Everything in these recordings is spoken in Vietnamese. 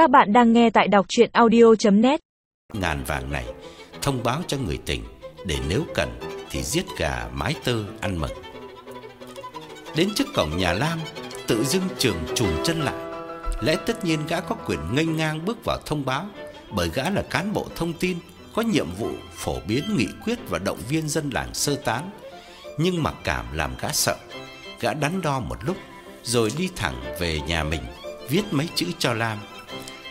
Các bạn đang nghe tại đọc chuyện audio.net Ngàn vàng này thông báo cho người tình để nếu cần thì giết gà mái tơ ăn mừng. Đến trước cổng nhà Lam, tự dưng trường trùn chân lại. Lẽ tất nhiên gã có quyền nghênh ngang bước vào thông báo bởi gã là cán bộ thông tin có nhiệm vụ phổ biến nghị quyết và động viên dân làng sơ tán. Nhưng mặc cảm làm gã sợ. Gã đắn đo một lúc rồi đi thẳng về nhà mình, viết mấy chữ cho Lam.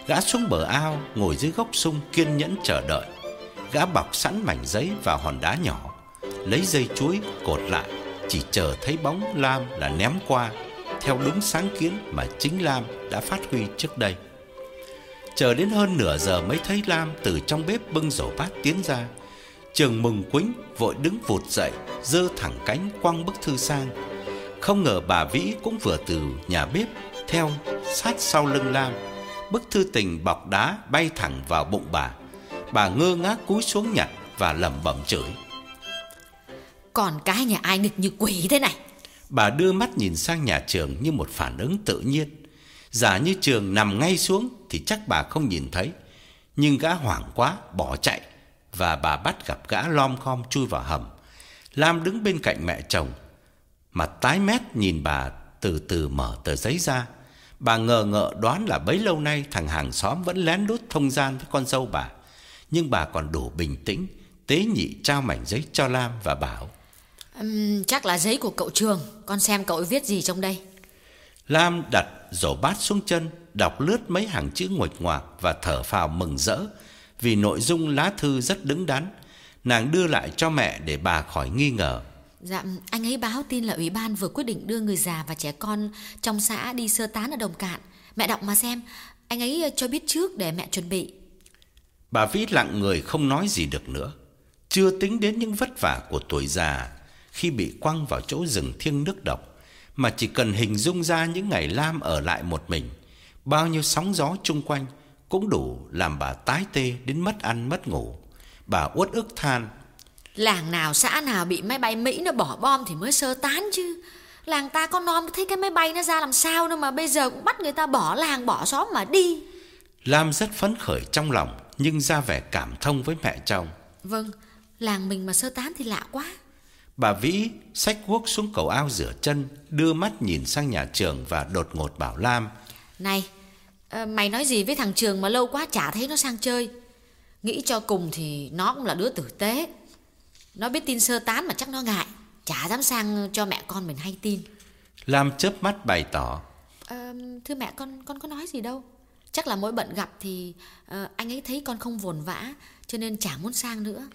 Gã xuống bờ ao, ngồi dưới gốc sung kiên nhẫn chờ đợi. Gã bọc sẵn mảnh giấy và hòn đá nhỏ, lấy dây chuối cột lại, chỉ chờ thấy bóng Lam là ném qua, theo đúng sáng kiến mà chính Lam đã phát huy trước đây. Chờ đến hơn nửa giờ mới thấy Lam từ trong bếp bưng rổ bát tiến ra. Trường mừng quính vội đứng vụt dậy, giơ thẳng cánh quăng bức thư sang. Không ngờ bà Vĩ cũng vừa từ nhà bếp theo sát sau lưng Lam. Bức thư tình bọc đá bay thẳng vào bụng bà. Bà ngơ ngác cúi xuống nhặt và lẩm bẩm chửi. Còn cái nhà ai nghịch như quỷ thế này Bà đưa mắt nhìn sang nhà trường như một phản ứng tự nhiên. Giả như trường nằm ngay xuống thì chắc bà không nhìn thấy. Nhưng gã hoảng quá bỏ chạy và bà bắt gặp gã lom khom chui vào hầm. Lam đứng bên cạnh mẹ chồng, mặt tái mét nhìn bà từ từ mở tờ giấy ra. Bà ngờ ngợ đoán là bấy lâu nay thằng hàng xóm vẫn lén lút thông gian với con dâu bà. Nhưng bà còn đủ bình tĩnh, tế nhị trao mảnh giấy cho Lam và bảo: Ừm, Chắc là giấy của cậu Trường Con xem cậu viết gì trong đây Lam đặt rổ bát xuống chân, đọc lướt mấy hàng chữ nguệch ngoạc và thở phào mừng rỡ vì nội dung lá thư rất đứng đắn. Nàng đưa lại cho mẹ để bà khỏi nghi ngờ. Dạ anh ấy báo tin là ủy ban vừa quyết định đưa người già và trẻ con Trong xã đi sơ tán ở Đồng Cạn Mẹ đọc mà xem Anh ấy ờ, cho biết trước để mẹ chuẩn bị Bà Vĩ lặng người không nói gì được nữa. Chưa tính đến những vất vả của tuổi già khi bị quăng vào chỗ rừng thiêng nước độc, mà chỉ cần hình dung ra những ngày Lam ở lại một mình, bao nhiêu sóng gió chung quanh cũng đủ làm bà tái tê đến mất ăn mất ngủ. Bà uất ức than, Làng nào xã nào bị máy bay Mỹ nó bỏ bom thì mới sơ tán chứ. Làng ta có non thấy cái máy bay nó ra làm sao đâu mà bây giờ cũng bắt người ta bỏ làng bỏ xóm mà đi. Lam rất phấn khởi trong lòng nhưng ra vẻ cảm thông với mẹ chồng. Vâng, làng mình mà sơ tán thì lạ quá. Bà Vĩ xách guốc xuống cầu ao rửa chân, đưa mắt nhìn sang nhà trường và đột ngột bảo Lam, Này, ờ, mày nói gì với thằng Trường mà lâu quá chả thấy nó sang chơi? Nghĩ cho cùng thì nó cũng là đứa tử tế Nó biết tin sơ tán mà chắc nó ngại Chả dám sang cho mẹ con mình hay tin Lam chớp mắt bày tỏ, Ờ, Thưa mẹ con con có nói gì đâu Chắc là mỗi bận gặp thì ờ, anh ấy thấy con không vồn vã Cho nên chả muốn sang nữa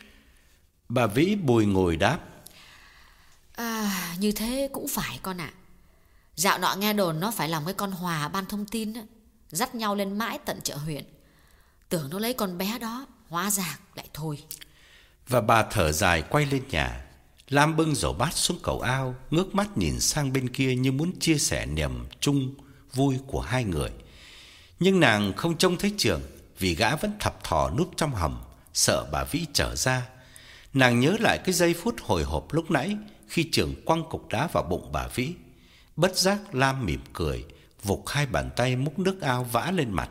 bà Vĩ bùi ngồi đáp, À, như thế cũng phải con ạ. Dạo nọ nghe đồn nó phải làm cái con hòa ban thông tin á, dắt nhau lên mãi tận chợ huyện. Tưởng nó lấy con bé đó, hóa ra lại thôi và bà thở dài quay lên nhà. Lam bưng rổ bát xuống cầu ao, ngước mắt nhìn sang bên kia như muốn chia sẻ niềm chung vui của hai người. Nhưng nàng không trông thấy trường vì gã vẫn thập thò núp trong hầm, sợ bà Vĩ trở ra. Nàng nhớ lại cái giây phút hồi hộp lúc nãy khi trường quăng cục đá vào bụng bà Vĩ. Bất giác Lam mỉm cười, vục hai bàn tay múc nước ao vã lên mặt.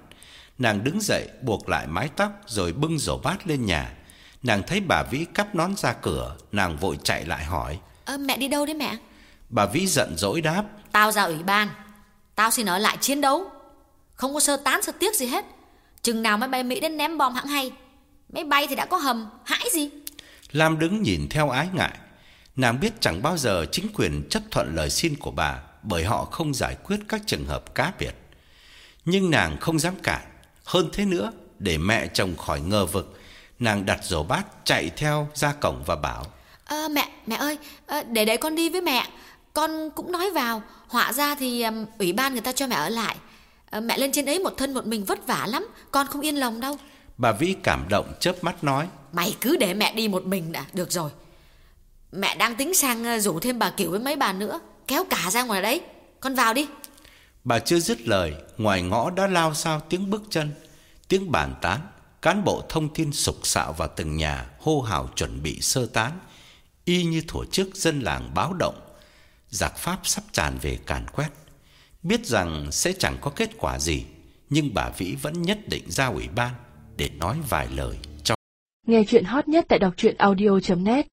Nàng đứng dậy buộc lại mái tóc rồi bưng rổ bát lên nhà. Nàng thấy bà Vĩ cắp nón ra cửa, nàng vội chạy lại hỏi. Ơ, mẹ đi đâu đấy mẹ? Bà Vĩ giận dỗi đáp. Tao ra ủy ban. Tao xin ở lại chiến đấu. Không có sơ tán sơ tiếc gì hết. Chừng nào máy bay Mỹ đến ném bom hãng hay. Máy bay thì đã có hầm, hãi gì? Lam đứng nhìn theo ái ngại. Nàng biết chẳng bao giờ chính quyền chấp thuận lời xin của bà bởi họ không giải quyết các trường hợp cá biệt. Nhưng nàng không dám cản. Hơn thế nữa, để mẹ chồng khỏi ngờ vực, nàng đặt rổ bát chạy theo ra cổng và bảo Ờ, mẹ, mẹ ơi, ờ, để để con đi với mẹ. Con cũng nói vào, họa ra thì ủy ban người ta cho mẹ ở lại. Ờ, mẹ lên trên ấy một thân một mình vất vả lắm, con không yên lòng đâu. Bà Vĩ cảm động chớp mắt nói Mày cứ để mẹ đi một mình đã, được rồi. Mẹ đang tính sang rủ thêm bà Kiểu với mấy bà nữa, kéo cả ra ngoài đấy. Con vào đi. Bà chưa dứt lời, ngoài ngõ đã lao sao tiếng bước chân, tiếng bàn tán, cán bộ thông tin sục sạo vào từng nhà hô hào chuẩn bị sơ tán, y như thổ trước dân làng báo động, giặc Pháp sắp tràn về càn quét. Biết rằng sẽ chẳng có kết quả gì, Nhưng bà Vĩ vẫn nhất định ra ủy ban Để nói vài lời cho Nghe chuyện hot nhất tại đọc truyện audio.net